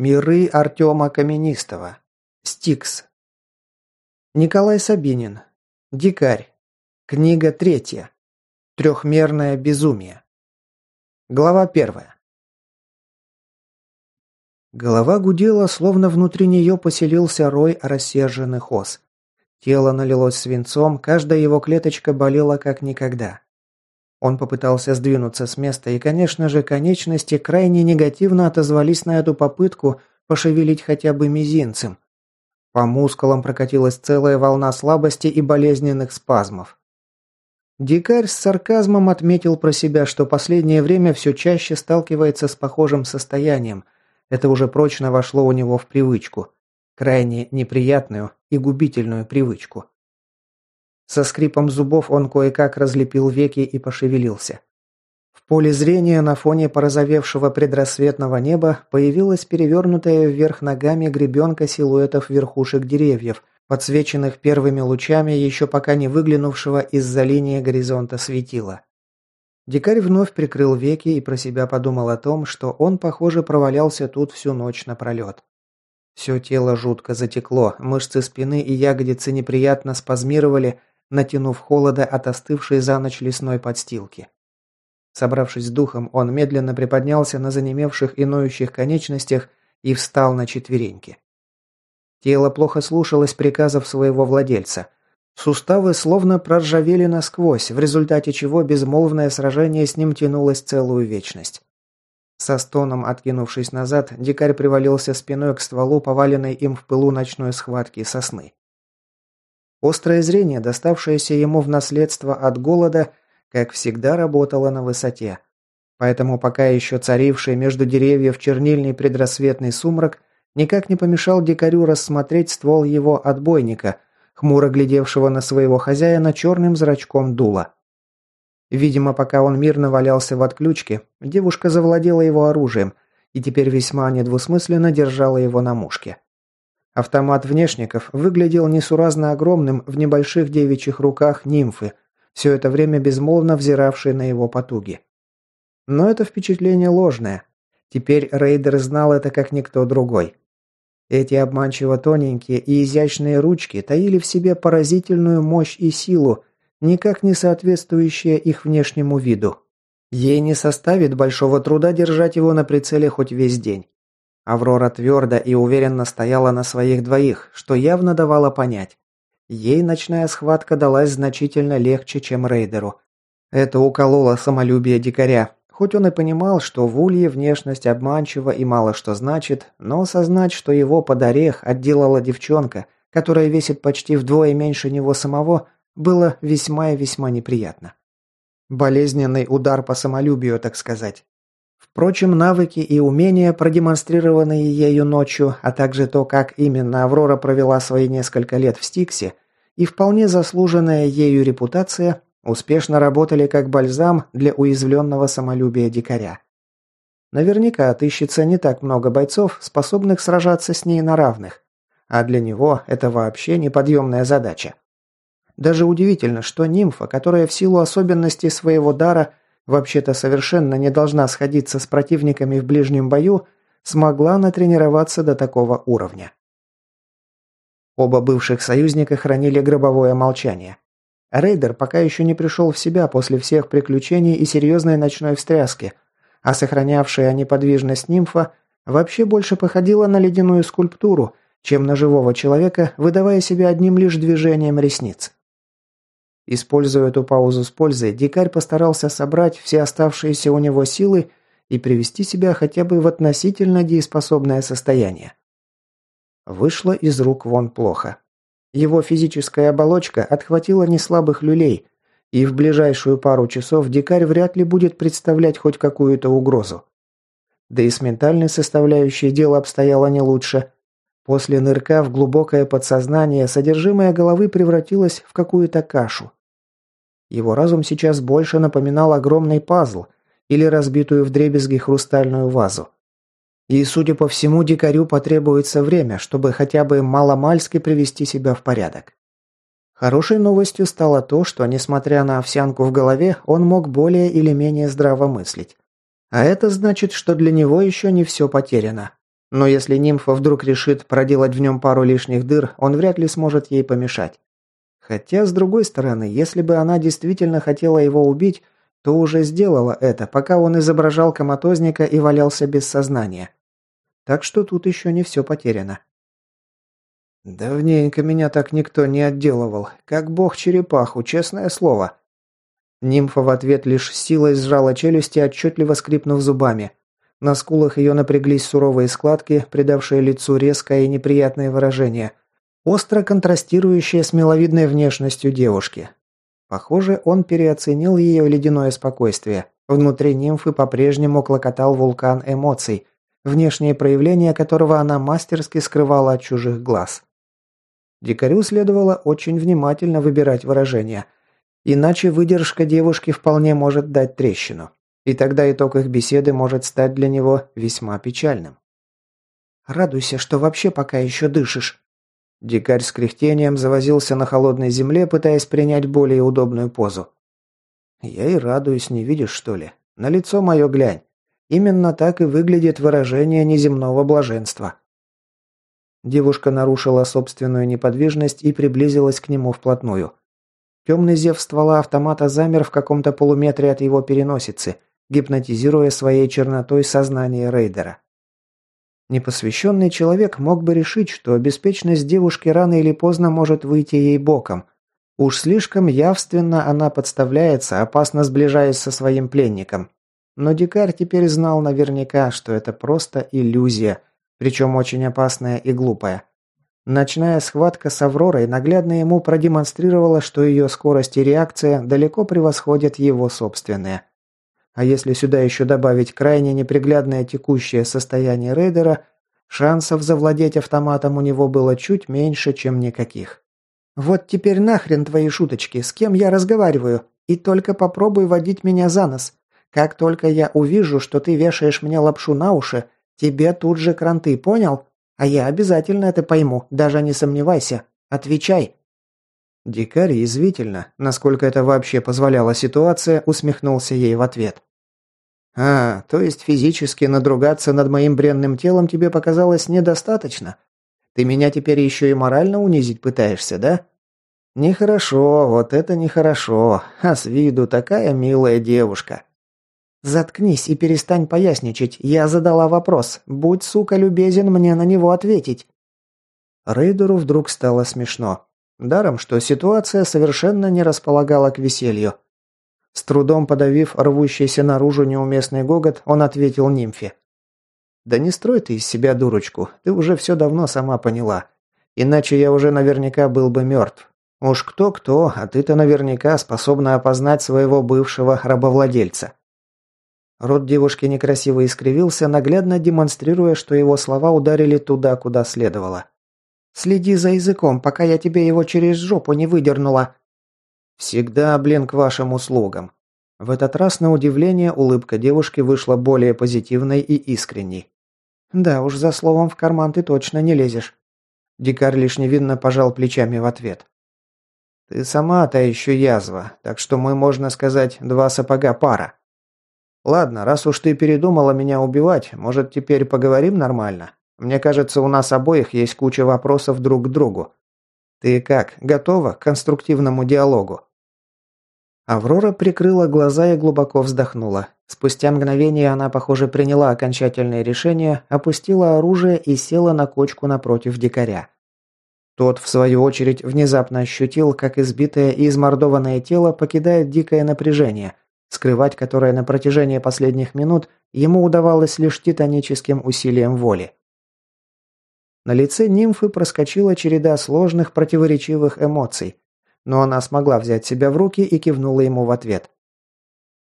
Миры Артема Каменистого. Стикс. Николай Сабинин. Дикарь. Книга третья. Трехмерное безумие. Глава первая. Голова гудела, словно внутри нее поселился рой рассерженных ос. Тело налилось свинцом, каждая его клеточка болела как никогда. Он попытался сдвинуться с места, и, конечно же, конечности крайне негативно отозвались на эту попытку пошевелить хотя бы мизинцем. По мускулам прокатилась целая волна слабости и болезненных спазмов. Дикарь с сарказмом отметил про себя, что последнее время все чаще сталкивается с похожим состоянием. Это уже прочно вошло у него в привычку. Крайне неприятную и губительную привычку. Со скрипом зубов он кое-как разлепил веки и пошевелился. В поле зрения на фоне порозовевшего предрассветного неба появилась перевернутая вверх ногами гребенка силуэтов верхушек деревьев, подсвеченных первыми лучами еще пока не выглянувшего из-за линии горизонта светила. Дикарь вновь прикрыл веки и про себя подумал о том, что он, похоже, провалялся тут всю ночь напролет. Все тело жутко затекло, мышцы спины и ягодицы неприятно спазмировали, натянув холода от остывшей за ночь лесной подстилки. Собравшись с духом, он медленно приподнялся на занемевших и ноющих конечностях и встал на четвереньки. Тело плохо слушалось приказов своего владельца. Суставы словно проржавели насквозь, в результате чего безмолвное сражение с ним тянулось целую вечность. Со стоном откинувшись назад, дикарь привалился спиной к стволу, поваленной им в пылу ночной схватки сосны. Острое зрение, доставшееся ему в наследство от голода, как всегда работало на высоте. Поэтому пока еще царивший между деревьев чернильный предрассветный сумрак никак не помешал дикарю рассмотреть ствол его отбойника, хмуро глядевшего на своего хозяина черным зрачком дула. Видимо, пока он мирно валялся в отключке, девушка завладела его оружием и теперь весьма недвусмысленно держала его на мушке. Автомат внешников выглядел несуразно огромным в небольших девичьих руках нимфы, все это время безмолвно взиравшей на его потуги. Но это впечатление ложное. Теперь Рейдер знал это как никто другой. Эти обманчиво тоненькие и изящные ручки таили в себе поразительную мощь и силу, никак не соответствующие их внешнему виду. Ей не составит большого труда держать его на прицеле хоть весь день. Аврора твердо и уверенно стояла на своих двоих, что явно давало понять. Ей ночная схватка далась значительно легче, чем рейдеру. Это укололо самолюбие дикаря. Хоть он и понимал, что в улье внешность обманчива и мало что значит, но осознать, что его под орех отделала девчонка, которая весит почти вдвое меньше него самого, было весьма и весьма неприятно. Болезненный удар по самолюбию, так сказать. Впрочем, навыки и умения, продемонстрированные ею ночью, а также то, как именно Аврора провела свои несколько лет в Стиксе, и вполне заслуженная ею репутация, успешно работали как бальзам для уязвленного самолюбия дикаря. Наверняка отыщется не так много бойцов, способных сражаться с ней на равных, а для него это вообще неподъемная задача. Даже удивительно, что нимфа, которая в силу особенностей своего дара вообще-то совершенно не должна сходиться с противниками в ближнем бою, смогла натренироваться до такого уровня. Оба бывших союзника хранили гробовое молчание. Рейдер пока еще не пришел в себя после всех приключений и серьезной ночной встряски, а сохранявшая неподвижность нимфа вообще больше походила на ледяную скульптуру, чем на живого человека, выдавая себя одним лишь движением ресниц. Используя эту паузу с пользой, дикарь постарался собрать все оставшиеся у него силы и привести себя хотя бы в относительно дееспособное состояние. Вышло из рук вон плохо. Его физическая оболочка отхватила неслабых люлей, и в ближайшую пару часов дикарь вряд ли будет представлять хоть какую-то угрозу. Да и с ментальной составляющей дело обстояло не лучше. После нырка в глубокое подсознание содержимое головы превратилось в какую-то кашу. Его разум сейчас больше напоминал огромный пазл или разбитую вдребезги хрустальную вазу. И, судя по всему, дикарю потребуется время, чтобы хотя бы маломальски привести себя в порядок. Хорошей новостью стало то, что, несмотря на овсянку в голове, он мог более или менее здраво мыслить. А это значит, что для него еще не все потеряно. Но если нимфа вдруг решит проделать в нем пару лишних дыр, он вряд ли сможет ей помешать. Хотя, с другой стороны, если бы она действительно хотела его убить, то уже сделала это, пока он изображал коматозника и валялся без сознания. Так что тут еще не все потеряно. «Давненько меня так никто не отделывал, как бог черепаху, честное слово». Нимфа в ответ лишь силой сжала челюсти, отчетливо скрипнув зубами. На скулах ее напряглись суровые складки, придавшие лицу резкое и неприятное выражение, остро контрастирующее с миловидной внешностью девушки. Похоже, он переоценил ее ледяное спокойствие. Внутри нимфы по-прежнему клокотал вулкан эмоций, внешнее проявление которого она мастерски скрывала от чужих глаз. Дикарю следовало очень внимательно выбирать выражения, иначе выдержка девушки вполне может дать трещину. И тогда итог их беседы может стать для него весьма печальным. «Радуйся, что вообще пока еще дышишь». Дикарь с кряхтением завозился на холодной земле, пытаясь принять более удобную позу. «Я и радуюсь, не видишь, что ли? На лицо мое глянь. Именно так и выглядит выражение неземного блаженства». Девушка нарушила собственную неподвижность и приблизилась к нему вплотную. Темный зев ствола автомата замер в каком-то полуметре от его переносицы – гипнотизируя своей чернотой сознание рейдера. Непосвященный человек мог бы решить, что беспечность девушки рано или поздно может выйти ей боком. Уж слишком явственно она подставляется, опасно сближаясь со своим пленником. Но дикарь теперь знал наверняка, что это просто иллюзия, причем очень опасная и глупая. Ночная схватка с Авророй наглядно ему продемонстрировала, что ее скорость и реакция далеко превосходят его собственные. А если сюда еще добавить крайне неприглядное текущее состояние рейдера, шансов завладеть автоматом у него было чуть меньше, чем никаких. «Вот теперь нахрен твои шуточки, с кем я разговариваю, и только попробуй водить меня за нос. Как только я увижу, что ты вешаешь мне лапшу на уши, тебе тут же кранты, понял? А я обязательно это пойму, даже не сомневайся. Отвечай!» Дикарь язвительно, насколько это вообще позволяла ситуация, усмехнулся ей в ответ. «А, то есть физически надругаться над моим бренным телом тебе показалось недостаточно? Ты меня теперь еще и морально унизить пытаешься, да?» «Нехорошо, вот это нехорошо. А с виду такая милая девушка». «Заткнись и перестань поясничать. Я задала вопрос. Будь, сука, любезен мне на него ответить». Рейдеру вдруг стало смешно. Даром, что ситуация совершенно не располагала к веселью. С трудом подавив рвущийся наружу неуместный гогот, он ответил нимфе. «Да не строй ты из себя дурочку, ты уже все давно сама поняла. Иначе я уже наверняка был бы мертв. Уж кто-кто, а ты-то наверняка способна опознать своего бывшего рабовладельца». Рот девушки некрасиво искривился, наглядно демонстрируя, что его слова ударили туда, куда следовало. Следи за языком, пока я тебе его через жопу не выдернула». «Всегда, блин, к вашим услугам». В этот раз, на удивление, улыбка девушки вышла более позитивной и искренней. «Да уж, за словом в карман ты точно не лезешь». Дикарь лишь невинно пожал плечами в ответ. «Ты сама-то еще язва, так что мы, можно сказать, два сапога пара. Ладно, раз уж ты передумала меня убивать, может, теперь поговорим нормально?» Мне кажется, у нас обоих есть куча вопросов друг к другу. Ты как, готова к конструктивному диалогу?» Аврора прикрыла глаза и глубоко вздохнула. Спустя мгновение она, похоже, приняла окончательное решение, опустила оружие и села на кочку напротив дикаря. Тот, в свою очередь, внезапно ощутил, как избитое и измордованное тело покидает дикое напряжение, скрывать которое на протяжении последних минут ему удавалось лишь титаническим усилием воли. На лице нимфы проскочила череда сложных противоречивых эмоций, но она смогла взять себя в руки и кивнула ему в ответ.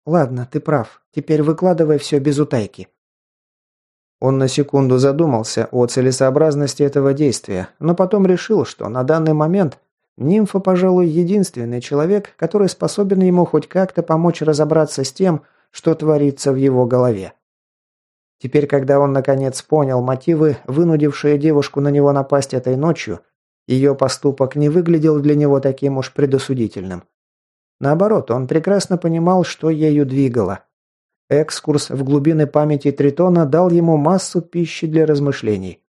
«Ладно, ты прав. Теперь выкладывай все без утайки». Он на секунду задумался о целесообразности этого действия, но потом решил, что на данный момент нимфа, пожалуй, единственный человек, который способен ему хоть как-то помочь разобраться с тем, что творится в его голове. Теперь, когда он наконец понял мотивы, вынудившие девушку на него напасть этой ночью, ее поступок не выглядел для него таким уж предосудительным. Наоборот, он прекрасно понимал, что ею двигало. Экскурс в глубины памяти Тритона дал ему массу пищи для размышлений.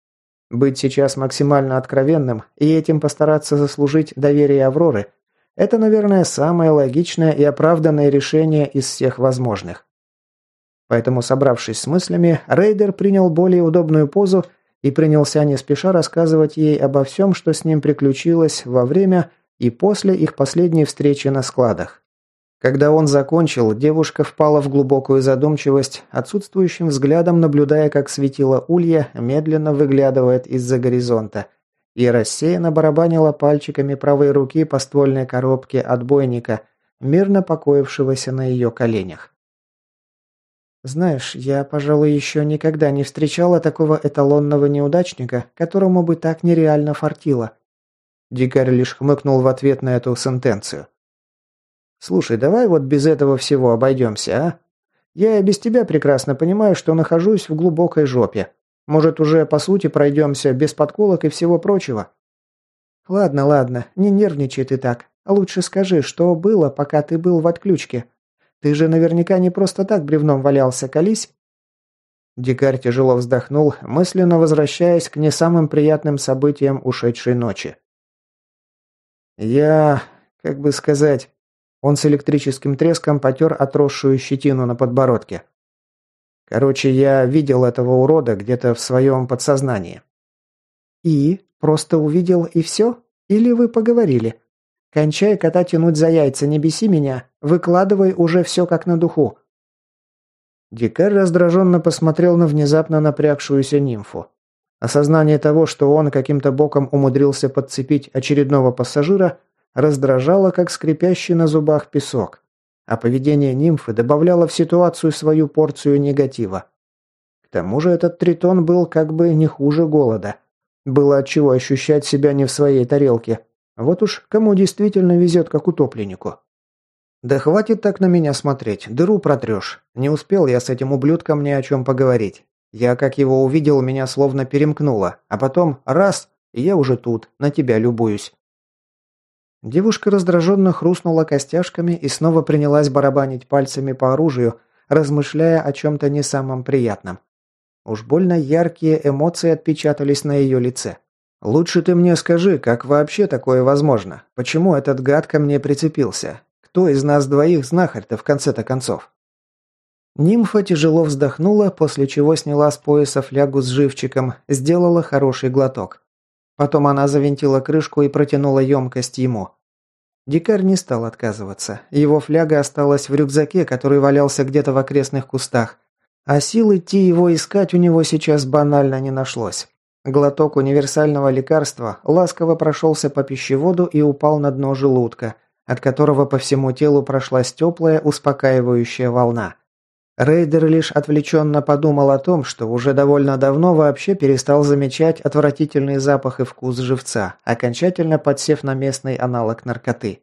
Быть сейчас максимально откровенным и этим постараться заслужить доверие Авроры – это, наверное, самое логичное и оправданное решение из всех возможных. Поэтому, собравшись с мыслями, рейдер принял более удобную позу и принялся не спеша рассказывать ей обо всем, что с ним приключилось во время и после их последней встречи на складах. Когда он закончил, девушка впала в глубокую задумчивость, отсутствующим взглядом наблюдая, как светило улья медленно выглядывает из-за горизонта, и рассеянно барабанила пальчиками правой руки по ствольной коробке отбойника, мирно покоившегося на ее коленях. «Знаешь, я, пожалуй, еще никогда не встречала такого эталонного неудачника, которому бы так нереально фартило». Дикарь лишь хмыкнул в ответ на эту сентенцию. Слушай, давай вот без этого всего обойдемся, а? Я и без тебя прекрасно понимаю, что нахожусь в глубокой жопе. Может, уже по сути пройдемся без подколок и всего прочего? Ладно, ладно, не нервничай ты так. Лучше скажи, что было, пока ты был в отключке. Ты же наверняка не просто так бревном валялся, колись? Дикарь тяжело вздохнул, мысленно возвращаясь к не самым приятным событиям ушедшей ночи. «Я... как бы сказать...» Он с электрическим треском потер отросшую щетину на подбородке. Короче, я видел этого урода где-то в своем подсознании. И? Просто увидел и все? Или вы поговорили? Кончай кота тянуть за яйца, не беси меня. Выкладывай уже все как на духу. Дикарь раздраженно посмотрел на внезапно напрягшуюся нимфу. Осознание того, что он каким-то боком умудрился подцепить очередного пассажира, раздражало, как скрипящий на зубах песок, а поведение нимфы добавляло в ситуацию свою порцию негатива. К тому же этот тритон был как бы не хуже голода. Было отчего ощущать себя не в своей тарелке. Вот уж кому действительно везет, как утопленнику. «Да хватит так на меня смотреть, дыру протрешь. Не успел я с этим ублюдком ни о чем поговорить. Я, как его увидел, меня словно перемкнуло, а потом раз, и я уже тут, на тебя любуюсь. Девушка раздраженно хрустнула костяшками и снова принялась барабанить пальцами по оружию, размышляя о чем-то не самом приятном. Уж больно яркие эмоции отпечатались на ее лице. «Лучше ты мне скажи, как вообще такое возможно? Почему этот гад ко мне прицепился? Кто из нас двоих знахарь-то в конце-то концов?» Нимфа тяжело вздохнула, после чего сняла с пояса флягу с живчиком, сделала хороший глоток. Потом она завинтила крышку и протянула емкость ему. Дикарь не стал отказываться. Его фляга осталась в рюкзаке, который валялся где-то в окрестных кустах. А сил идти его искать у него сейчас банально не нашлось. Глоток универсального лекарства ласково прошелся по пищеводу и упал на дно желудка, от которого по всему телу прошлась теплая, успокаивающая волна. Рейдер лишь отвлеченно подумал о том, что уже довольно давно вообще перестал замечать отвратительный запах и вкус живца, окончательно подсев на местный аналог наркоты.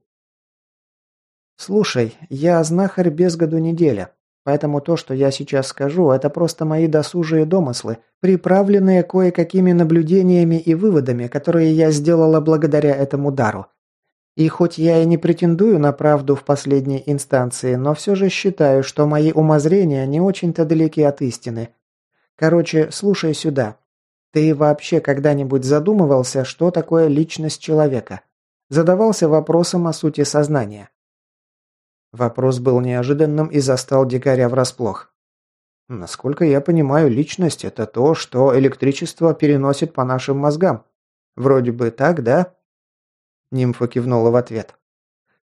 «Слушай, я знахарь без году неделя, поэтому то, что я сейчас скажу, это просто мои досужие домыслы, приправленные кое-какими наблюдениями и выводами, которые я сделала благодаря этому дару. И хоть я и не претендую на правду в последней инстанции, но все же считаю, что мои умозрения не очень-то далеки от истины. Короче, слушай сюда. Ты вообще когда-нибудь задумывался, что такое личность человека? Задавался вопросом о сути сознания? Вопрос был неожиданным и застал дикаря врасплох. Насколько я понимаю, личность – это то, что электричество переносит по нашим мозгам. Вроде бы так, да? Нимфа кивнула в ответ.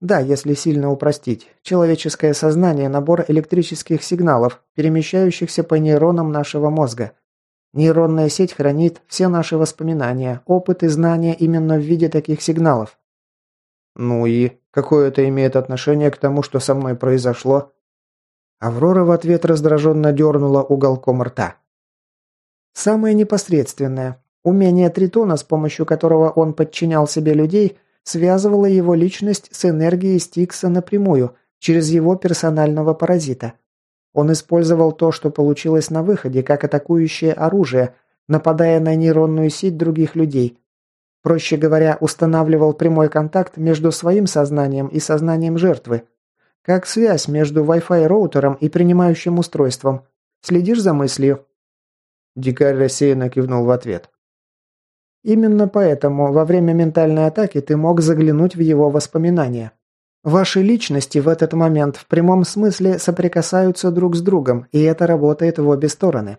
Да, если сильно упростить. Человеческое сознание – набор электрических сигналов, перемещающихся по нейронам нашего мозга. Нейронная сеть хранит все наши воспоминания, опыт и знания именно в виде таких сигналов. Ну и какое это имеет отношение к тому, что со мной произошло? Аврора в ответ раздраженно дернула уголком рта. Самое непосредственное. Умение Тритона, с помощью которого он подчинял себе людей – связывала его личность с энергией Стикса напрямую, через его персонального паразита. Он использовал то, что получилось на выходе, как атакующее оружие, нападая на нейронную сеть других людей. Проще говоря, устанавливал прямой контакт между своим сознанием и сознанием жертвы. Как связь между Wi-Fi роутером и принимающим устройством. Следишь за мыслью?» Дикарь рассеянно кивнул в ответ. Именно поэтому во время ментальной атаки ты мог заглянуть в его воспоминания. Ваши личности в этот момент в прямом смысле соприкасаются друг с другом, и это работает в обе стороны.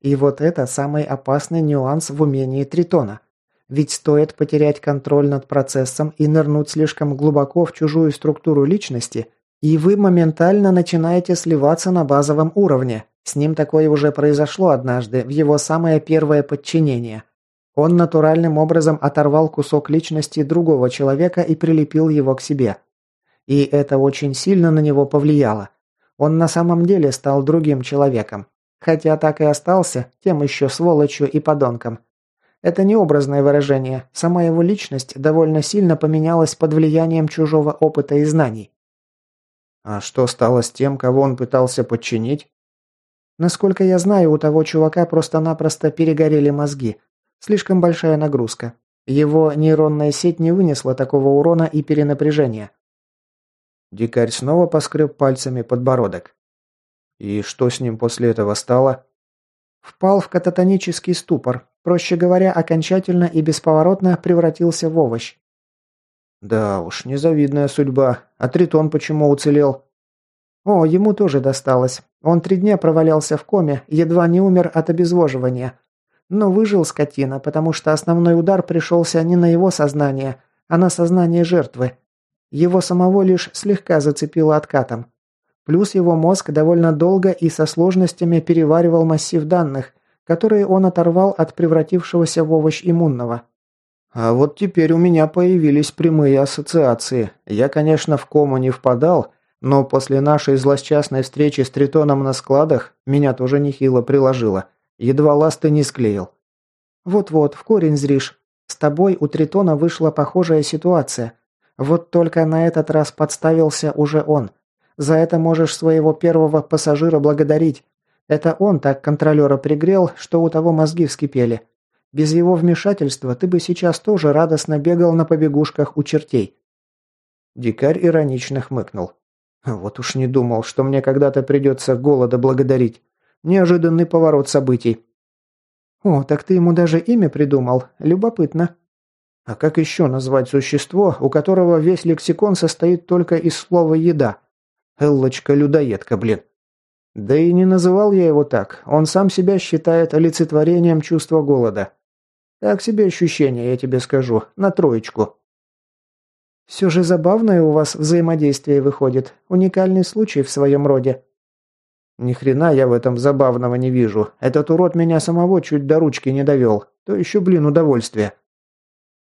И вот это самый опасный нюанс в умении Тритона. Ведь стоит потерять контроль над процессом и нырнуть слишком глубоко в чужую структуру личности, и вы моментально начинаете сливаться на базовом уровне. С ним такое уже произошло однажды, в его самое первое подчинение. Он натуральным образом оторвал кусок личности другого человека и прилепил его к себе. И это очень сильно на него повлияло. Он на самом деле стал другим человеком. Хотя так и остался, тем еще сволочью и подонком. Это не образное выражение. Сама его личность довольно сильно поменялась под влиянием чужого опыта и знаний. А что стало с тем, кого он пытался подчинить? Насколько я знаю, у того чувака просто-напросто перегорели мозги. Слишком большая нагрузка. Его нейронная сеть не вынесла такого урона и перенапряжения. Дикарь снова поскреб пальцами подбородок. И что с ним после этого стало? Впал в кататонический ступор. Проще говоря, окончательно и бесповоротно превратился в овощ. Да уж, незавидная судьба. А Тритон почему уцелел? О, ему тоже досталось. Он три дня провалялся в коме, едва не умер от обезвоживания. Но выжил скотина, потому что основной удар пришелся не на его сознание, а на сознание жертвы. Его самого лишь слегка зацепило откатом. Плюс его мозг довольно долго и со сложностями переваривал массив данных, которые он оторвал от превратившегося в овощ иммунного. А вот теперь у меня появились прямые ассоциации. Я, конечно, в кому не впадал, но после нашей злосчастной встречи с Тритоном на складах меня тоже нехило приложило. Едва ласты не склеил. Вот-вот, в корень зришь. С тобой у Тритона вышла похожая ситуация. Вот только на этот раз подставился уже он. За это можешь своего первого пассажира благодарить. Это он так контролера пригрел, что у того мозги вскипели. Без его вмешательства ты бы сейчас тоже радостно бегал на побегушках у чертей». Дикарь иронично хмыкнул. «Вот уж не думал, что мне когда-то придется голода благодарить. Неожиданный поворот событий». «О, так ты ему даже имя придумал. Любопытно». «А как еще назвать существо, у которого весь лексикон состоит только из слова «еда»?» Эллочка-людоедка, блин. Да и не называл я его так. Он сам себя считает олицетворением чувства голода. Так себе ощущение, я тебе скажу. На троечку. Все же забавное у вас взаимодействие выходит. Уникальный случай в своем роде. Ни хрена я в этом забавного не вижу. Этот урод меня самого чуть до ручки не довел. То еще, блин, удовольствие.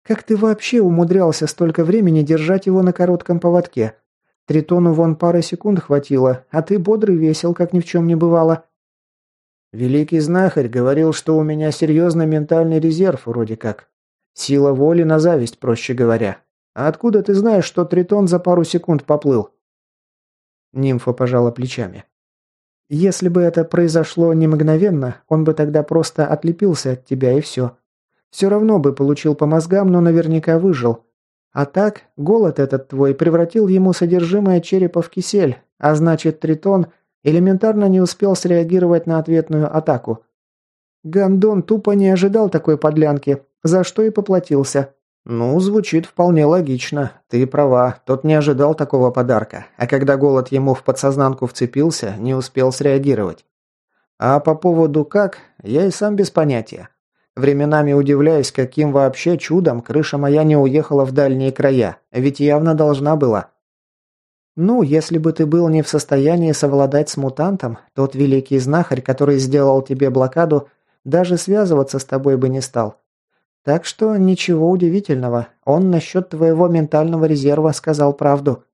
Как ты вообще умудрялся столько времени держать его на коротком поводке? Тритону вон пары секунд хватило, а ты бодрый весел, как ни в чем не бывало». «Великий знахарь говорил, что у меня серьезный ментальный резерв, вроде как. Сила воли на зависть, проще говоря. А откуда ты знаешь, что Тритон за пару секунд поплыл?» Нимфа пожала плечами. «Если бы это произошло не мгновенно, он бы тогда просто отлепился от тебя и все. Все равно бы получил по мозгам, но наверняка выжил. А так, голод этот твой превратил ему содержимое черепа в кисель, а значит, Тритон элементарно не успел среагировать на ответную атаку. Гандон тупо не ожидал такой подлянки, за что и поплатился. Ну, звучит вполне логично. Ты права, тот не ожидал такого подарка, а когда голод ему в подсознанку вцепился, не успел среагировать. А по поводу как, я и сам без понятия. Временами удивляюсь, каким вообще чудом крыша моя не уехала в дальние края, ведь явно должна была. Ну, если бы ты был не в состоянии совладать с мутантом, тот великий знахарь, который сделал тебе блокаду, даже связываться с тобой бы не стал. Так что ничего удивительного, он насчет твоего ментального резерва сказал правду.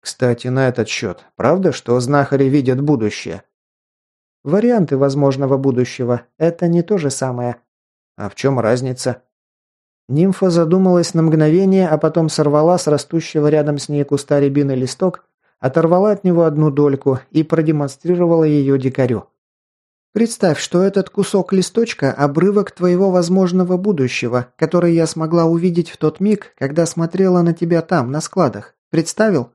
Кстати, на этот счет, правда, что знахари видят будущее? Варианты возможного будущего – это не то же самое. А в чем разница? Нимфа задумалась на мгновение, а потом сорвала с растущего рядом с ней куста рябины листок, оторвала от него одну дольку и продемонстрировала ее дикарю. «Представь, что этот кусок листочка – обрывок твоего возможного будущего, который я смогла увидеть в тот миг, когда смотрела на тебя там, на складах. Представил?»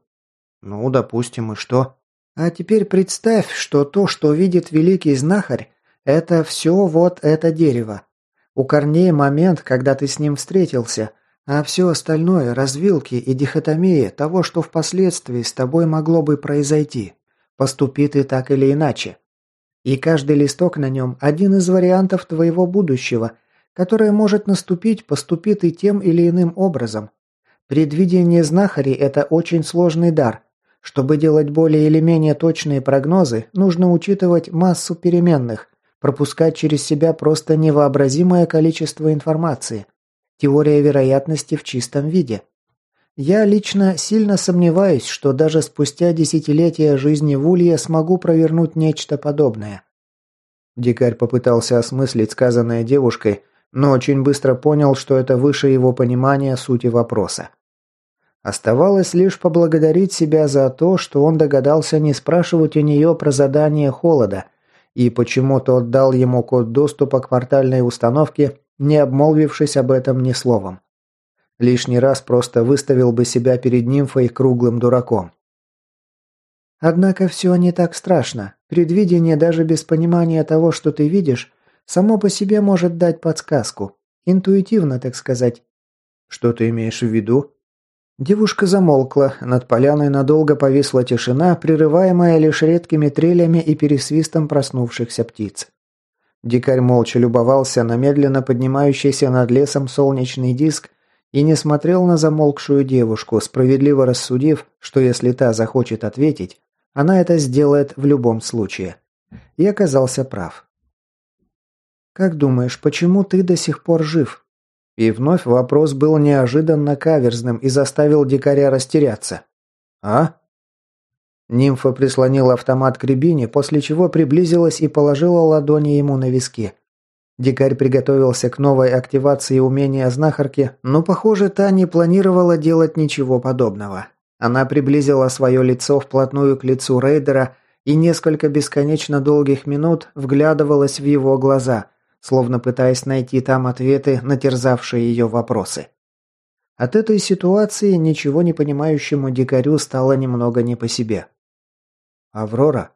Ну, допустим, и что? А теперь представь, что то, что видит великий знахарь, это все вот это дерево. У корней момент, когда ты с ним встретился, а все остальное – развилки и дихотомии того, что впоследствии с тобой могло бы произойти. Поступи ты так или иначе. И каждый листок на нем – один из вариантов твоего будущего, которое может наступить, поступи ты тем или иным образом. Предвидение знахарей – это очень сложный дар. Чтобы делать более или менее точные прогнозы, нужно учитывать массу переменных, пропускать через себя просто невообразимое количество информации. Теория вероятности в чистом виде. Я лично сильно сомневаюсь, что даже спустя десятилетия жизни в Улье смогу провернуть нечто подобное. Дикарь попытался осмыслить сказанное девушкой, но очень быстро понял, что это выше его понимания сути вопроса. Оставалось лишь поблагодарить себя за то, что он догадался не спрашивать у нее про задание холода, и почему тот дал ему код доступа к портальной установке, не обмолвившись об этом ни словом. Лишний раз просто выставил бы себя перед нимфой круглым дураком. Однако все не так страшно. Предвидение даже без понимания того, что ты видишь, само по себе может дать подсказку. Интуитивно, так сказать. Что ты имеешь в виду? Девушка замолкла, над поляной надолго повисла тишина, прерываемая лишь редкими трелями и пересвистом проснувшихся птиц. Дикарь молча любовался на медленно поднимающийся над лесом солнечный диск и не смотрел на замолкшую девушку, справедливо рассудив, что если та захочет ответить, она это сделает в любом случае. И оказался прав. «Как думаешь, почему ты до сих пор жив?» И вновь вопрос был неожиданно каверзным и заставил дикаря растеряться. «А?» Нимфа прислонила автомат к рябине, после чего приблизилась и положила ладони ему на виски. Дикарь приготовился к новой активации умения знахарки, но, похоже, та не планировала делать ничего подобного. Она приблизила свое лицо вплотную к лицу рейдера и несколько бесконечно долгих минут вглядывалась в его глаза, словно пытаясь найти там ответы на терзавшие ее вопросы. От этой ситуации ничего не понимающему дикарю стало немного не по себе. «Аврора?»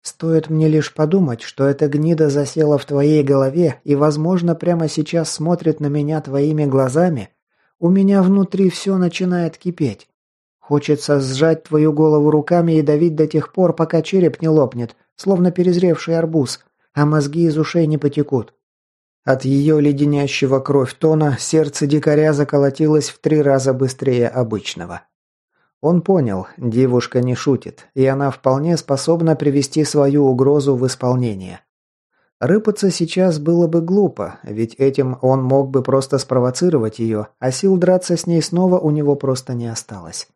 «Стоит мне лишь подумать, что эта гнида засела в твоей голове и, возможно, прямо сейчас смотрит на меня твоими глазами, у меня внутри все начинает кипеть. Хочется сжать твою голову руками и давить до тех пор, пока череп не лопнет, словно перезревший арбуз, а мозги из ушей не потекут. От ее леденящего кровь тона сердце дикаря заколотилось в три раза быстрее обычного. Он понял, девушка не шутит, и она вполне способна привести свою угрозу в исполнение. Рыпаться сейчас было бы глупо, ведь этим он мог бы просто спровоцировать ее, а сил драться с ней снова у него просто не осталось.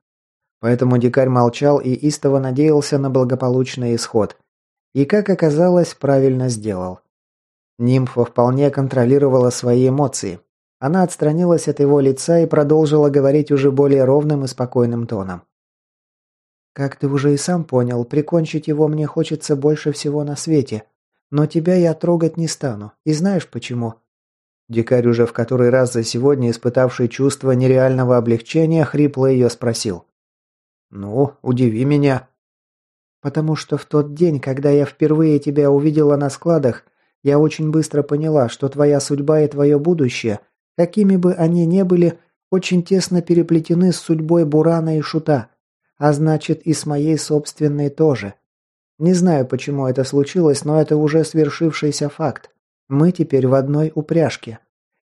Поэтому дикарь молчал и истово надеялся на благополучный исход – и, как оказалось, правильно сделал. Нимфа вполне контролировала свои эмоции. Она отстранилась от его лица и продолжила говорить уже более ровным и спокойным тоном. «Как ты уже и сам понял, прикончить его мне хочется больше всего на свете. Но тебя я трогать не стану. И знаешь почему?» Дикарь уже в который раз за сегодня испытавший чувство нереального облегчения хрипло ее спросил. «Ну, удиви меня». Потому что в тот день, когда я впервые тебя увидела на складах, я очень быстро поняла, что твоя судьба и твое будущее, какими бы они ни были, очень тесно переплетены с судьбой Бурана и Шута, а значит и с моей собственной тоже. Не знаю, почему это случилось, но это уже свершившийся факт. Мы теперь в одной упряжке.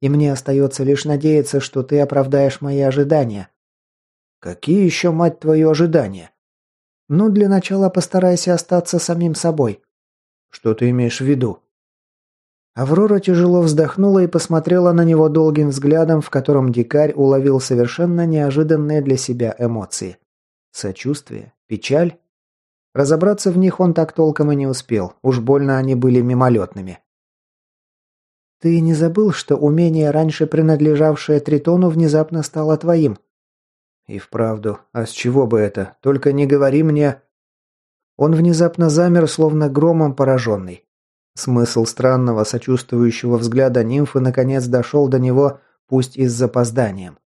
И мне остается лишь надеяться, что ты оправдаешь мои ожидания. Какие еще, мать твою, ожидания? Ну, для начала постарайся остаться самим собой. Что ты имеешь в виду? Аврора тяжело вздохнула и посмотрела на него долгим взглядом, в котором дикарь уловил совершенно неожиданные для себя эмоции. Сочувствие? Печаль? Разобраться в них он так толком и не успел, уж больно они были мимолетными. «Ты не забыл, что умение, раньше принадлежавшее Тритону, внезапно стало твоим?» И вправду, а с чего бы это? Только не говори мне... Он внезапно замер, словно громом пораженный. Смысл странного, сочувствующего взгляда нимфы наконец дошел до него, пусть и с запозданием.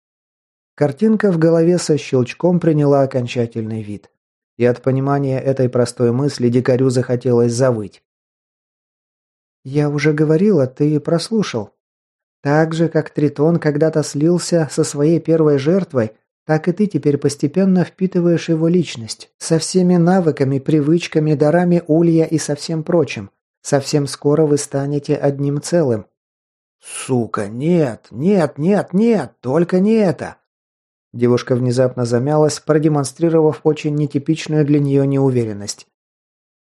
Картинка в голове со щелчком приняла окончательный вид. И от понимания этой простой мысли дикарю захотелось завыть. «Я уже говорила, ты прослушал. Так же, как Тритон когда-то слился со своей первой жертвой, так и ты теперь постепенно впитываешь его личность, со всеми навыками, привычками, дарами улья и со всем прочим. Совсем скоро вы станете одним целым». «Сука, нет, нет, нет, нет, только не это!» Девушка внезапно замялась, продемонстрировав очень нетипичную для нее неуверенность.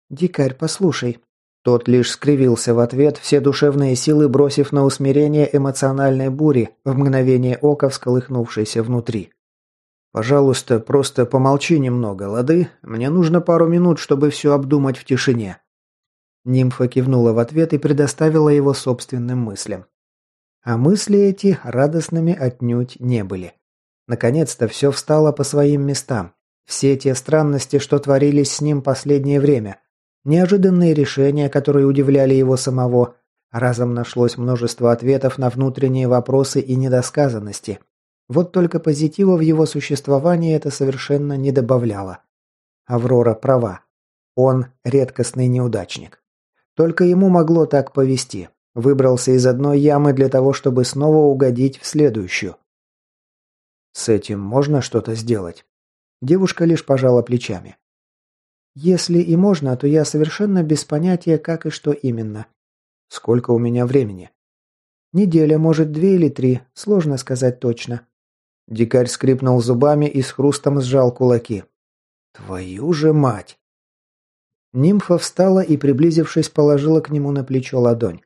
«Дикарь, послушай». Тот лишь скривился в ответ, все душевные силы бросив на усмирение эмоциональной бури, в мгновение ока всколыхнувшейся внутри. «Пожалуйста, просто помолчи немного, лады? Мне нужно пару минут, чтобы все обдумать в тишине». Нимфа кивнула в ответ и предоставила его собственным мыслям. А мысли эти радостными отнюдь не были. Наконец-то все встало по своим местам. Все те странности, что творились с ним последнее время. Неожиданные решения, которые удивляли его самого. Разом нашлось множество ответов на внутренние вопросы и недосказанности. Вот только позитива в его существовании это совершенно не добавляло. Аврора права. Он редкостный неудачник. Только ему могло так повести. Выбрался из одной ямы для того, чтобы снова угодить в следующую. С этим можно что-то сделать? Девушка лишь пожала плечами. Если и можно, то я совершенно без понятия, как и что именно. Сколько у меня времени? Неделя, может, две или три, сложно сказать точно. Дикарь скрипнул зубами и с хрустом сжал кулаки. Твою же мать! Нимфа встала и, приблизившись, положила к нему на плечо ладонь.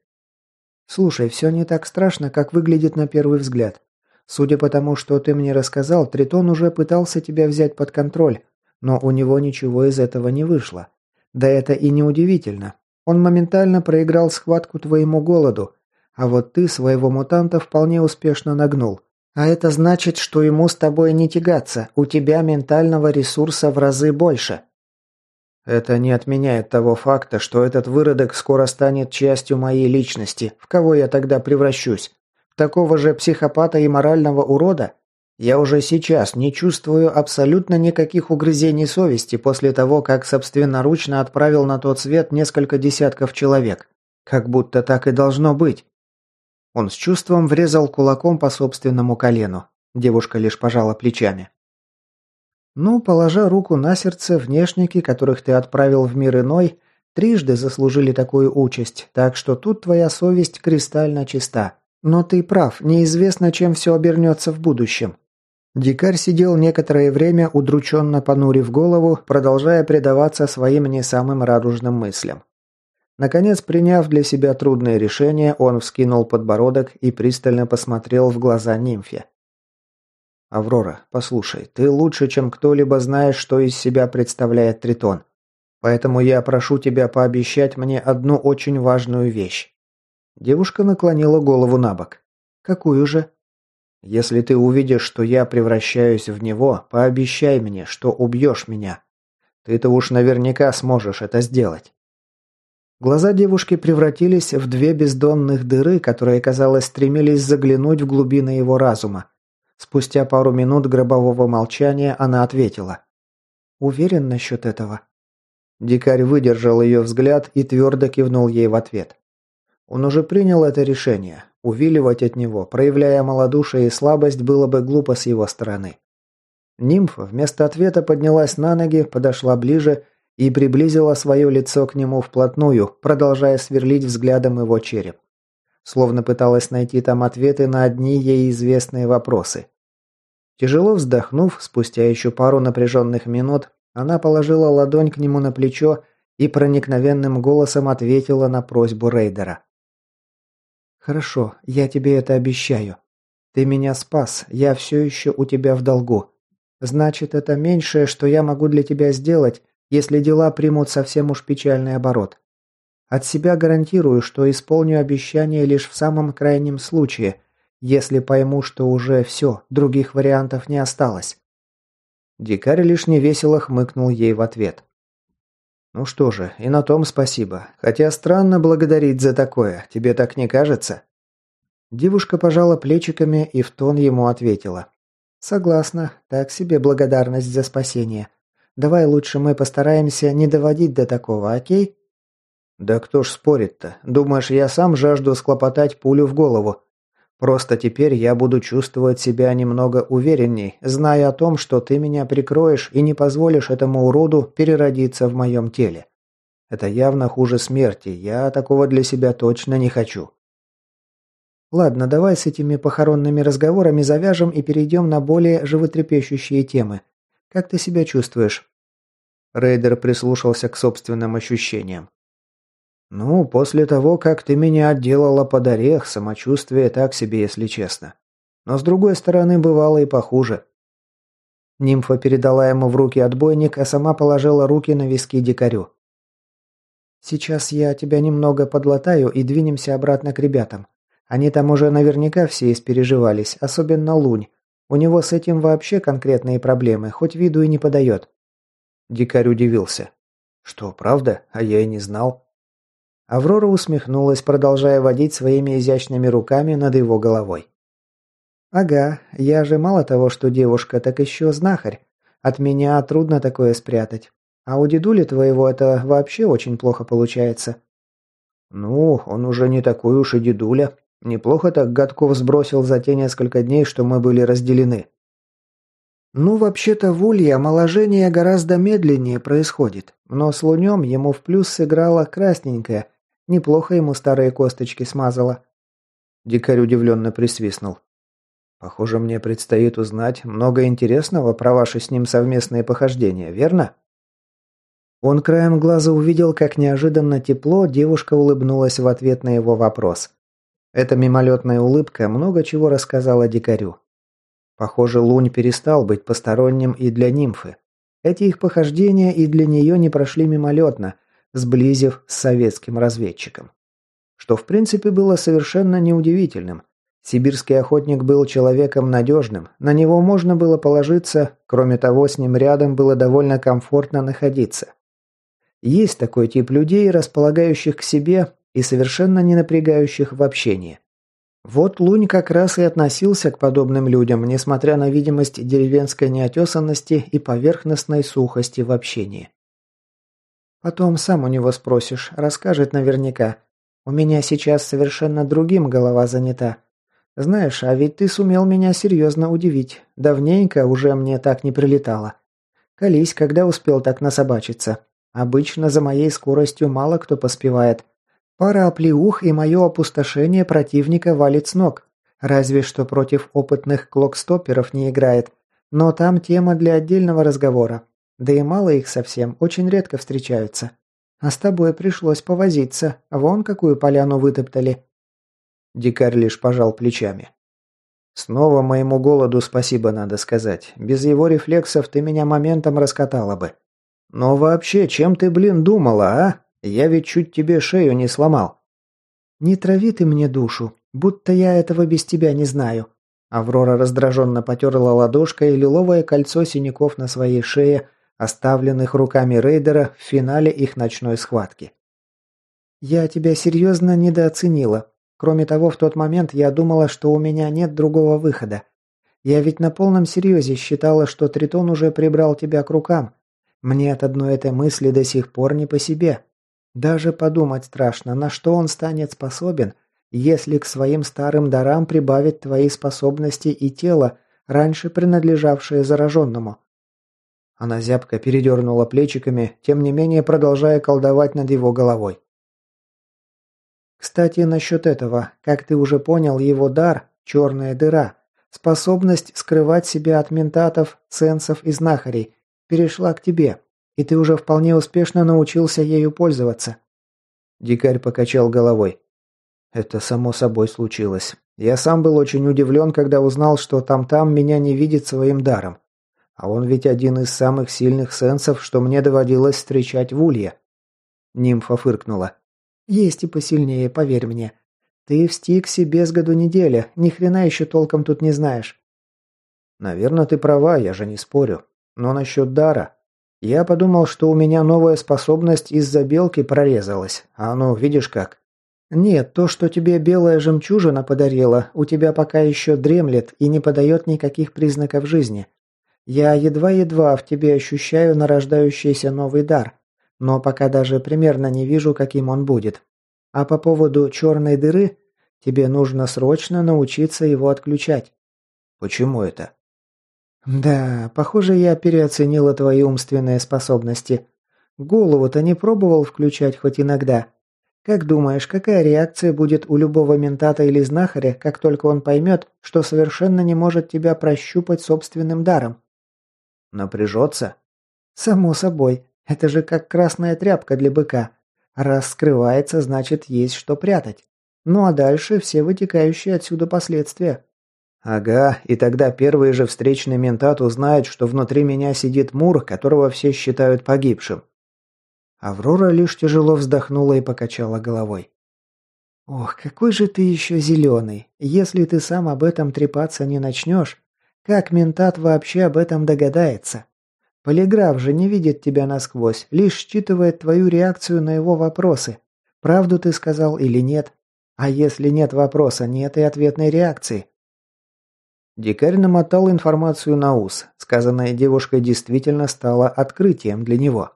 «Слушай, все не так страшно, как выглядит на первый взгляд. Судя по тому, что ты мне рассказал, Тритон уже пытался тебя взять под контроль, но у него ничего из этого не вышло. Да это и не удивительно. Он моментально проиграл схватку твоему голоду, а вот ты своего мутанта вполне успешно нагнул. А это значит, что ему с тобой не тягаться, у тебя ментального ресурса в разы больше. Это не отменяет того факта, что этот выродок скоро станет частью моей личности, в кого я тогда превращусь. Такого же психопата и морального урода я уже сейчас не чувствую абсолютно никаких угрызений совести после того, как собственноручно отправил на тот свет несколько десятков человек. Как будто так и должно быть. Он с чувством врезал кулаком по собственному колену. Девушка лишь пожала плечами. «Ну, положа руку на сердце, внешники, которых ты отправил в мир иной, трижды заслужили такую участь, так что тут твоя совесть кристально чиста. Но ты прав, неизвестно, чем все обернется в будущем. Дикарь сидел некоторое время, удрученно понурив голову, продолжая предаваться своим не самым радужным мыслям. Наконец, приняв для себя трудное решение, он вскинул подбородок и пристально посмотрел в глаза нимфе. «Аврора, послушай, ты лучше, чем кто-либо знаешь, что из себя представляет Тритон. Поэтому я прошу тебя пообещать мне одну очень важную вещь. Девушка наклонила голову на бок. «Какую же?» «Если ты увидишь, что я превращаюсь в него, пообещай мне, что убьешь меня. Ты-то уж наверняка сможешь это сделать». Глаза девушки превратились в две бездонных дыры, которые, казалось, стремились заглянуть в глубины его разума. Спустя пару минут гробового молчания она ответила. «Уверен насчет этого?» Дикарь выдержал ее взгляд и твердо кивнул ей в ответ. Он уже принял это решение. Увиливать от него, проявляя малодушие и слабость, было бы глупо с его стороны. Нимфа вместо ответа поднялась на ноги, подошла ближе и приблизила свое лицо к нему вплотную, продолжая сверлить взглядом его череп. Словно пыталась найти там ответы на одни ей известные вопросы. Тяжело вздохнув, спустя еще пару напряженных минут, она положила ладонь к нему на плечо и проникновенным голосом ответила на просьбу рейдера. «Хорошо, я тебе это обещаю. Ты меня спас, я все еще у тебя в долгу. Значит, это меньшее, что я могу для тебя сделать, если дела примут совсем уж печальный оборот. От себя гарантирую, что исполню обещание лишь в самом крайнем случае, если пойму, что уже все, других вариантов не осталось». Дикарь лишь невесело хмыкнул ей в ответ. «Ну что же, и на том спасибо. Хотя странно благодарить за такое. Тебе так не кажется?» Девушка пожала плечиками и в тон ему ответила. Согласна. Так себе благодарность за спасение. Давай лучше мы постараемся не доводить до такого, окей? Да кто ж спорит-то? Думаешь, я сам жажду склопотать пулю в голову? Просто теперь я буду чувствовать себя немного уверенней, зная о том, что ты меня прикроешь и не позволишь этому уроду переродиться в моем теле. Это явно хуже смерти, я такого для себя точно не хочу. Ладно, давай с этими похоронными разговорами завяжем и перейдем на более животрепещущие темы. Как ты себя чувствуешь?» Рейдер прислушался к собственным ощущениям. «Ну, после того, как ты меня отделала под орех, самочувствие так себе, если честно. Но с другой стороны, бывало и похуже». Нимфа передала ему в руки отбойник, а сама положила руки на виски дикарю. «Сейчас я тебя немного подлатаю и двинемся обратно к ребятам. Они там уже наверняка все испереживались, особенно Лунь. У него с этим вообще конкретные проблемы, хоть виду и не подает». Дикарь удивился. «Что, правда? А я и не знал». Аврора усмехнулась, продолжая водить своими изящными руками над его головой. «Ага, я же мало того, что девушка, так еще знахарь. От меня трудно такое спрятать. А у дедули твоего это вообще очень плохо получается». «Ну, он уже не такой уж и дедуля», Неплохо так Годков сбросил за те несколько дней, что мы были разделены. Ну, вообще-то в Улье омоложение гораздо медленнее происходит, но с Лунем ему в плюс сыграла красненькая. Неплохо ему старые косточки смазала. Дикарь удивленно присвистнул. Похоже, мне предстоит узнать много интересного про ваши с ним совместные похождения, верно? Он краем глаза увидел, как неожиданно тепло девушка улыбнулась в ответ на его вопрос. Эта мимолетная улыбка много чего рассказала дикарю. Похоже, Лунь перестал быть посторонним и для нимфы. Эти их похождения и для нее не прошли мимолетно, сблизив с советским разведчиком. Что в принципе было совершенно неудивительным. Сибирский охотник был человеком надежным, на него можно было положиться, кроме того, с ним рядом было довольно комфортно находиться. Есть такой тип людей, располагающих к себе и совершенно не напрягающих в общении. Вот Лунь как раз и относился к подобным людям, несмотря на видимость деревенской неотесанности и поверхностной сухости в общении. Потом сам у него спросишь, расскажет наверняка. У меня сейчас совершенно другим голова занята. Знаешь, а ведь ты сумел меня серьезно удивить. Давненько уже мне так не прилетало. Колись, когда успел так насобачиться. Обычно за моей скоростью мало кто поспевает. Пара оплеух и мое опустошение противника валит с ног. Разве что против опытных клокстоперов не играет. Но там тема для отдельного разговора. Да и мало их совсем, очень редко встречаются. А с тобой пришлось повозиться. Вон какую поляну вытоптали. Дикарь лишь пожал плечами. Снова моему голоду спасибо надо сказать. Без его рефлексов ты меня моментом раскатала бы. Но вообще, чем ты, блин, думала, а? Я ведь чуть тебе шею не сломал». «Не трави ты мне душу, будто я этого без тебя не знаю». Аврора раздраженно потерла ладошкой лиловое кольцо синяков на своей шее, оставленных руками рейдера в финале их ночной схватки. «Я тебя серьезно недооценила. Кроме того, в тот момент я думала, что у меня нет другого выхода. Я ведь на полном серьезе считала, что Тритон уже прибрал тебя к рукам. Мне от одной этой мысли до сих пор не по себе. Даже подумать страшно, на что он станет способен, если к своим старым дарам прибавить твои способности и тело, раньше принадлежавшее зараженному. Она зябко передернула плечиками, тем не менее продолжая колдовать над его головой. Кстати, насчет этого, как ты уже понял, его дар – черная дыра, способность скрывать себя от ментатов, ценсов и знахарей, перешла к тебе. И ты уже вполне успешно научился ею пользоваться». Дикарь покачал головой. «Это само собой случилось. Я сам был очень удивлен, когда узнал, что там-там меня не видит своим даром. А он ведь один из самых сильных сенсов, что мне доводилось встречать в Улье». Нимфа фыркнула. «Есть и посильнее, поверь мне. Ты в Стиксе без году неделя, ни хрена еще толком тут не знаешь». «Наверное, ты права, я же не спорю. Но насчет дара...» Я подумал, что у меня новая способность из-за белки прорезалась. А ну, видишь как? «Нет, то, что тебе белая жемчужина подарила, у тебя пока еще дремлет и не подает никаких признаков жизни. Я едва-едва в тебе ощущаю нарождающийся новый дар, но пока даже примерно не вижу, каким он будет. А по поводу черной дыры, тебе нужно срочно научиться его отключать». «Почему это?» «Да, похоже, я переоценила твои умственные способности. Голову-то не пробовал включать хоть иногда. Как думаешь, какая реакция будет у любого ментата или знахаря, как только он поймет, что совершенно не может тебя прощупать собственным даром?» Напряжется? Само собой. Это же как красная тряпка для быка. Раз скрывается, значит, есть что прятать. Ну а дальше все вытекающие отсюда последствия. Ага, и тогда первый же встречный ментат узнает, что внутри меня сидит Мур, которого все считают погибшим. Аврора лишь тяжело вздохнула и покачала головой. «Ох, какой же ты еще зеленый. Если ты сам об этом трепаться не начнешь, как ментат вообще об этом догадается? Полиграф же не видит тебя насквозь, лишь считывает твою реакцию на его вопросы. Правду ты сказал или нет? А если нет вопроса, нет и ответной реакции. Дикарь намотал информацию на ус. Сказанная девушкой действительно стала открытием для него.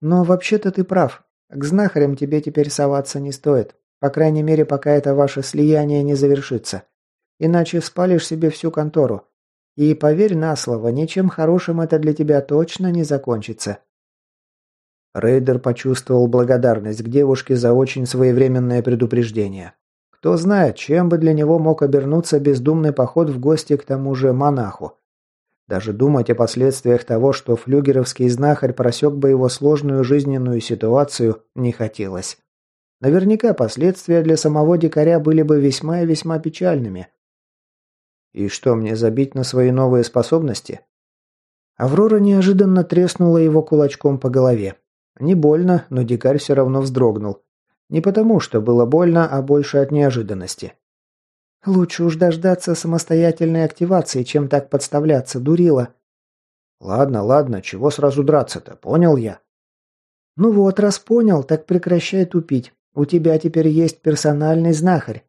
Но вообще-то ты прав. К знахарям тебе теперь соваться не стоит. По крайней мере, пока это ваше слияние не завершится. Иначе спалишь себе всю контору. И поверь на слово, ничем хорошим это для тебя точно не закончится». Рейдер почувствовал благодарность к девушке за очень своевременное предупреждение. Кто знает, чем бы для него мог обернуться бездумный поход в гости к тому же монаху. Даже думать о последствиях того, что флюгеровский знахарь просек бы его сложную жизненную ситуацию, не хотелось. Наверняка последствия для самого дикаря были бы весьма и весьма печальными. И что, мне забить на свои новые способности? Аврора неожиданно треснула его кулачком по голове. Не больно, но дикарь все равно вздрогнул. Не потому, что было больно, а больше от неожиданности. «Лучше уж дождаться самостоятельной активации, чем так подставляться, дурила». «Ладно, ладно, чего сразу драться-то, понял я?» «Ну вот, раз понял, так прекращай тупить. У тебя теперь есть персональный знахарь.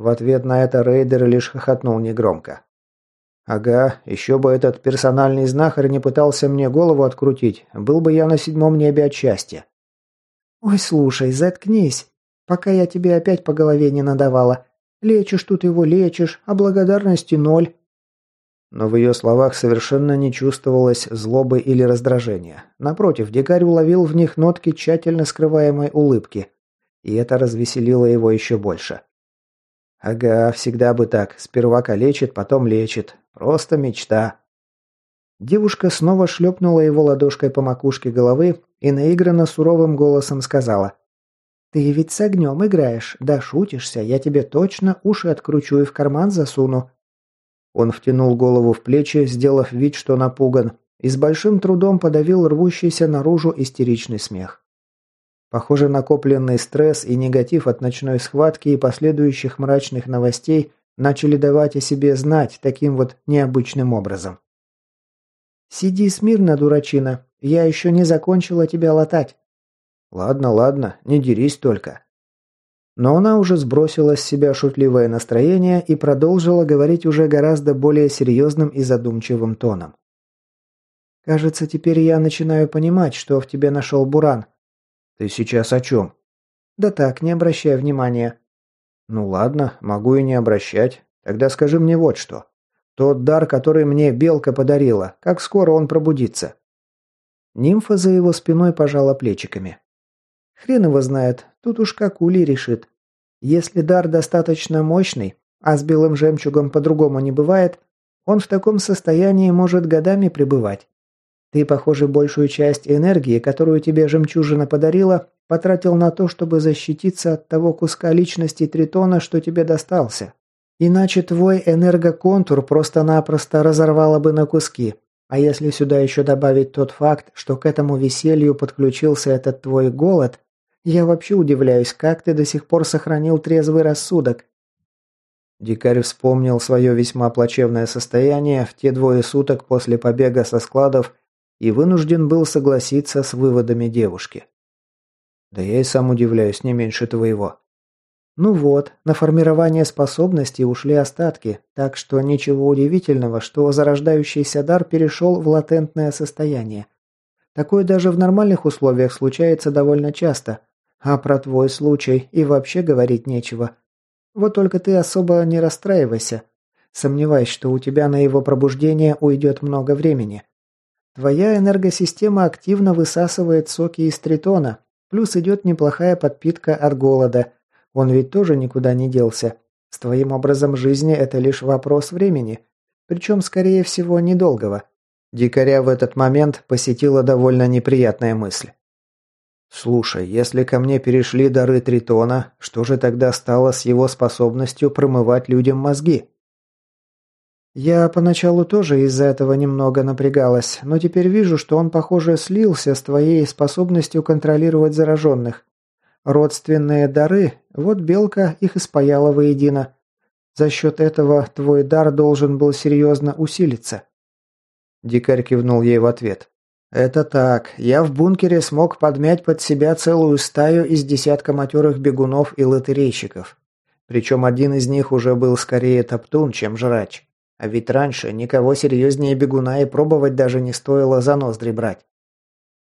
В ответ на это рейдер лишь хохотнул негромко. «Ага, еще бы этот персональный знахарь не пытался мне голову открутить, был бы я на седьмом небе от счастья». «Ой, слушай, заткнись, пока я тебе опять по голове не надавала. Лечишь тут его, лечишь, а благодарности ноль». Но в ее словах совершенно не чувствовалось злобы или раздражения. Напротив, дикарь уловил в них нотки тщательно скрываемой улыбки. И это развеселило его еще больше. Ага, всегда бы так. Сперва калечит, потом лечит. Просто мечта. Девушка снова шлепнула его ладошкой по макушке головы и наигранно суровым голосом сказала. «Ты ведь с огнем играешь, да шутишься, я тебе точно уши откручу и в карман засуну». Он втянул голову в плечи, сделав вид, что напуган, и с большим трудом подавил рвущийся наружу истеричный смех. Похоже, накопленный стресс и негатив от ночной схватки и последующих мрачных новостей начали давать о себе знать таким вот необычным образом. «Сиди смирно, дурачина. Я еще не закончила тебя латать». «Ладно, ладно, не дерись только». Но она уже сбросила с себя шутливое настроение и продолжила говорить уже гораздо более серьезным и задумчивым тоном. «Кажется, теперь я начинаю понимать, что в тебе нашел Буран. «Ты сейчас о чем?» «Да так, не обращай внимания». «Ну ладно, могу и не обращать. Тогда скажи мне вот что. Тот дар, который мне Белка подарила, как скоро он пробудится?» Нимфа за его спиной пожала плечиками. «Хрен его знает, тут уж как Ули решит. Если дар достаточно мощный, а с белым жемчугом по-другому не бывает, он в таком состоянии может годами пребывать. Ты, похоже, большую часть энергии, которую тебе жемчужина подарила, потратил на то, чтобы защититься от того куска личности Тритона, что тебе достался. Иначе твой энергоконтур просто-напросто разорвало бы на куски. А если сюда еще добавить тот факт, что к этому веселью подключился этот твой голод, я вообще удивляюсь, как ты до сих пор сохранил трезвый рассудок. Дикарь вспомнил свое весьма плачевное состояние в те двое суток после побега со складов и вынужден был согласиться с выводами девушки. Да я и сам удивляюсь не меньше твоего. Ну вот, на формирование способностей ушли остатки, так что ничего удивительного, что зарождающийся дар перешел в латентное состояние. Такое даже в нормальных условиях случается довольно часто. А про твой случай и вообще говорить нечего. Вот только ты особо не расстраивайся. Сомневаюсь, что у тебя на его пробуждение уйдет много времени. Твоя энергосистема активно высасывает соки из тритона, плюс идет неплохая подпитка от голода. Он ведь тоже никуда не делся. С твоим образом жизни это лишь вопрос времени. Причем, скорее всего, недолгого. Дикаря в этот момент посетила довольно неприятная мысль. «Слушай, если ко мне перешли дары Тритона, что же тогда стало с его способностью промывать людям мозги?» Я поначалу тоже из-за этого немного напрягалась, но теперь вижу, что он, похоже, слился с твоей способностью контролировать зараженных. Родственные дары, вот белка их испаяла воедино. За счет этого твой дар должен был серьезно усилиться. Дикарь кивнул ей в ответ. «Это так. Я в бункере смог подмять под себя целую стаю из десятка матерых бегунов и лотерейщиков. Причем один из них уже был скорее топтун, чем жрач. А ведь раньше никого серьезнее бегуна и пробовать даже не стоило за ноздри брать.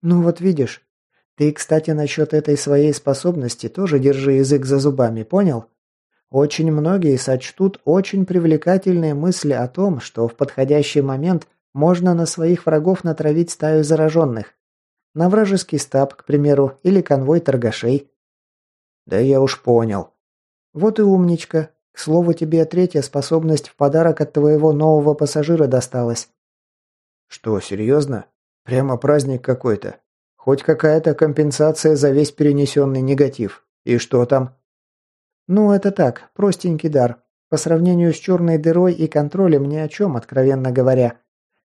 «Ну вот видишь. Ты, кстати, насчет этой своей способности тоже держи язык за зубами, понял? Очень многие сочтут очень привлекательные мысли о том, что в подходящий момент – можно на своих врагов натравить стаю зараженных. На вражеский стаб, к примеру, или конвой торгашей. Да я уж понял. Вот и умничка. К слову, тебе третья способность в подарок от твоего нового пассажира досталась. Что, серьезно? Прямо праздник какой-то. Хоть какая-то компенсация за весь перенесенный негатив. И что там? Ну, это так, простенький дар. По сравнению с черной дырой и контролем ни о чем, откровенно говоря.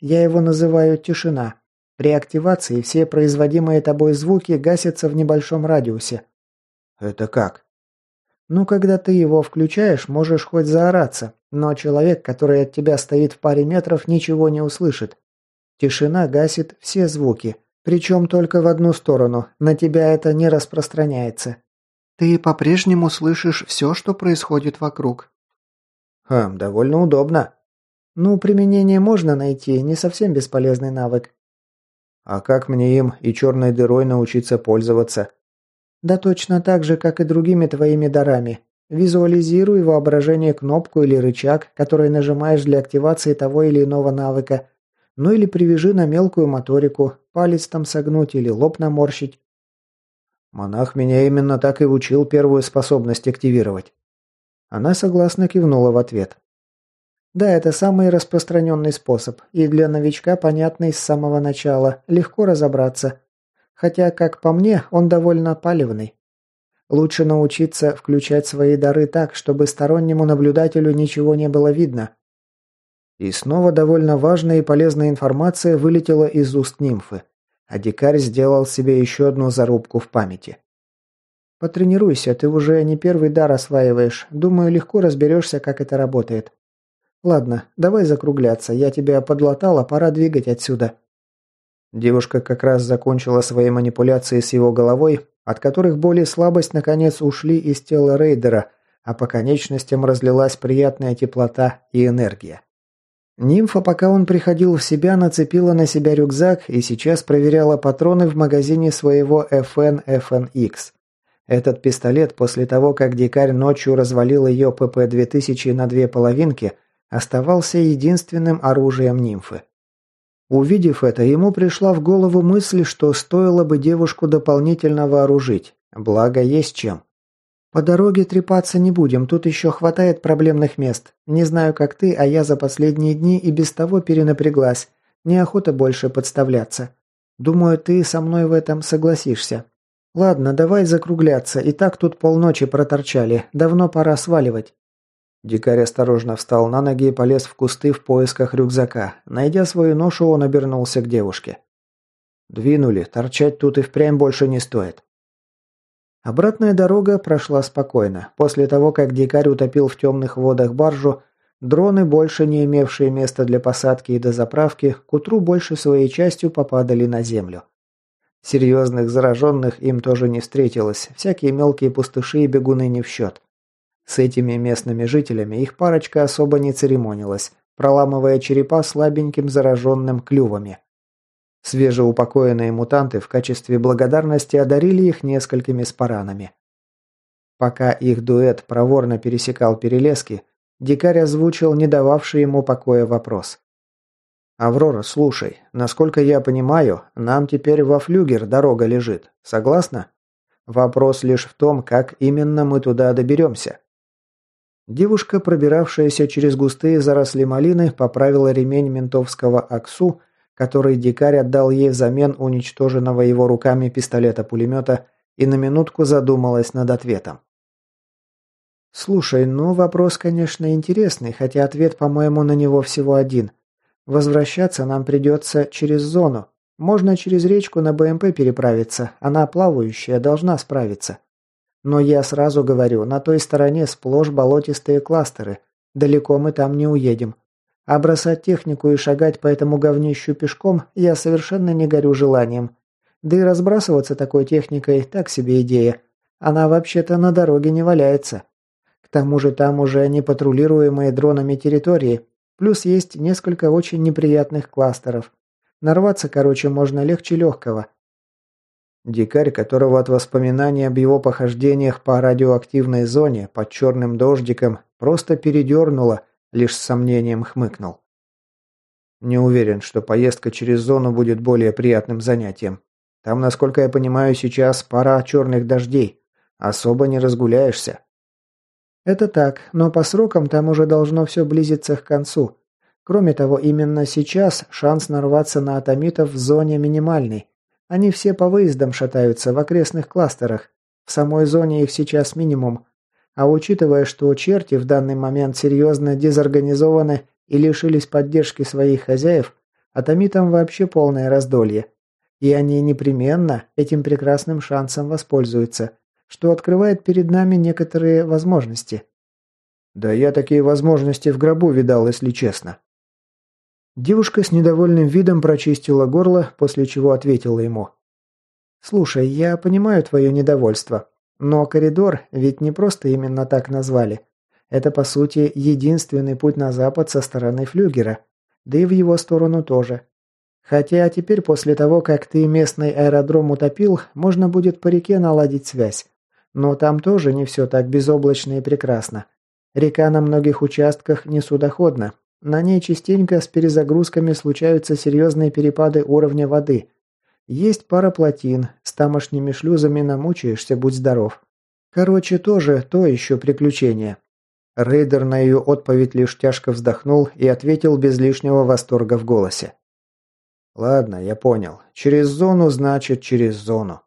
Я его называю «тишина». При активации все производимые тобой звуки гасятся в небольшом радиусе. Это как? Ну, когда ты его включаешь, можешь хоть заораться, но человек, который от тебя стоит в паре метров, ничего не услышит. Тишина гасит все звуки, причем только в одну сторону, на тебя это не распространяется. Ты по-прежнему слышишь все, что происходит вокруг. Хм, довольно удобно. Ну, применение можно найти, не совсем бесполезный навык. А как мне им и черной дырой научиться пользоваться? Да точно так же, как и другими твоими дарами. Визуализируй воображение кнопку или рычаг, который нажимаешь для активации того или иного навыка. Ну или привяжи на мелкую моторику, палец там согнуть или лоб наморщить. Монах меня именно так и учил первую способность активировать. Она согласно кивнула в ответ. Да, это самый распространенный способ, и для новичка понятный с самого начала, легко разобраться. Хотя, как по мне, он довольно палевный. Лучше научиться включать свои дары так, чтобы стороннему наблюдателю ничего не было видно. И снова довольно важная и полезная информация вылетела из уст нимфы, а дикарь сделал себе еще одну зарубку в памяти. «Потренируйся, ты уже не первый дар осваиваешь. Думаю, легко разберешься, как это работает. Ладно, давай закругляться. Я тебя подлатала, пора двигать отсюда. Девушка как раз закончила свои манипуляции с его головой, от которых боль и слабость наконец ушли из тела рейдера, а по конечностям разлилась приятная теплота и энергия. Нимфа, пока он приходил в себя, нацепила на себя рюкзак и сейчас проверяла патроны в магазине своего FN FNX. Этот пистолет после того, как дикарь ночью развалил ее ПП-2000 на две половинки – оставался единственным оружием нимфы. Увидев это, ему пришла в голову мысль, что стоило бы девушку дополнительно вооружить, благо есть чем. «По дороге трепаться не будем, тут еще хватает проблемных мест. Не знаю, как ты, а я за последние дни и без того перенапряглась. Неохота больше подставляться. Думаю, ты со мной в этом согласишься. Ладно, давай закругляться, и так тут полночи проторчали, давно пора сваливать». Дикарь осторожно встал на ноги и полез в кусты в поисках рюкзака. Найдя свою ношу, он обернулся к девушке. «Двинули, торчать тут и впрямь больше не стоит». Обратная дорога прошла спокойно. После того, как дикарь утопил в темных водах баржу, дроны, больше не имевшие места для посадки и дозаправки, к утру больше своей частью попадали на землю. Серьезных зараженных им тоже не встретилось, всякие мелкие пустыши и бегуны не в счет. С этими местными жителями их парочка особо не церемонилась, проламывая черепа слабеньким зараженным клювами. Свежеупокоенные мутанты в качестве благодарности одарили их несколькими спаранами. Пока их дуэт проворно пересекал перелески, дикарь озвучил не дававший ему покоя вопрос. «Аврора, слушай, насколько я понимаю, нам теперь во флюгер дорога лежит. Согласна? Вопрос лишь в том, как именно мы туда доберемся». Девушка, пробиравшаяся через густые заросли малины, поправила ремень ментовского АКСУ, который дикарь отдал ей взамен уничтоженного его руками пистолета-пулемета и на минутку задумалась над ответом. «Слушай, ну вопрос, конечно, интересный, хотя ответ, по-моему, на него всего один. Возвращаться нам придется через зону. Можно через речку на БМП переправиться, она плавающая, должна справиться. Но я сразу говорю, на той стороне сплошь болотистые кластеры. Далеко мы там не уедем. А бросать технику и шагать по этому говнищу пешком я совершенно не горю желанием. Да и разбрасываться такой техникой так себе идея. Она вообще-то на дороге не валяется. К тому же там уже не патрулируемые дронами территории, Плюс есть несколько очень неприятных кластеров. Нарваться, короче, можно легче легкого. Дикарь, которого от воспоминаний об его похождениях по радиоактивной зоне под черным дождиком просто передернуло, лишь с сомнением хмыкнул. Не уверен, что поездка через зону будет более приятным занятием. Там, насколько я понимаю, сейчас пора черных дождей. Особо не разгуляешься. Это так, но по срокам там уже должно все близиться к концу. Кроме того, именно сейчас шанс нарваться на атомитов в зоне минимальный. Они все по выездам шатаются в окрестных кластерах. В самой зоне их сейчас минимум. А учитывая, что черти в данный момент серьезно дезорганизованы и лишились поддержки своих хозяев, атомитам вообще полное раздолье. И они непременно этим прекрасным шансом воспользуются что открывает перед нами некоторые возможности. Да я такие возможности в гробу видал, если честно. Девушка с недовольным видом прочистила горло, после чего ответила ему. «Слушай, я понимаю твое недовольство, но коридор ведь не просто именно так назвали. Это, по сути, единственный путь на запад со стороны флюгера, да и в его сторону тоже. Хотя теперь, после того, как ты местный аэродром утопил, можно будет по реке наладить связь. Но там тоже не все так безоблачно и прекрасно. Река на многих участках несудоходна. На ней частенько с перезагрузками случаются серьезные перепады уровня воды. Есть пара плотин, с тамошними шлюзами намучаешься, будь здоров. Короче, тоже то еще приключение. Рейдер на ее отповедь лишь тяжко вздохнул и ответил без лишнего восторга в голосе. «Ладно, я понял. Через зону значит через зону.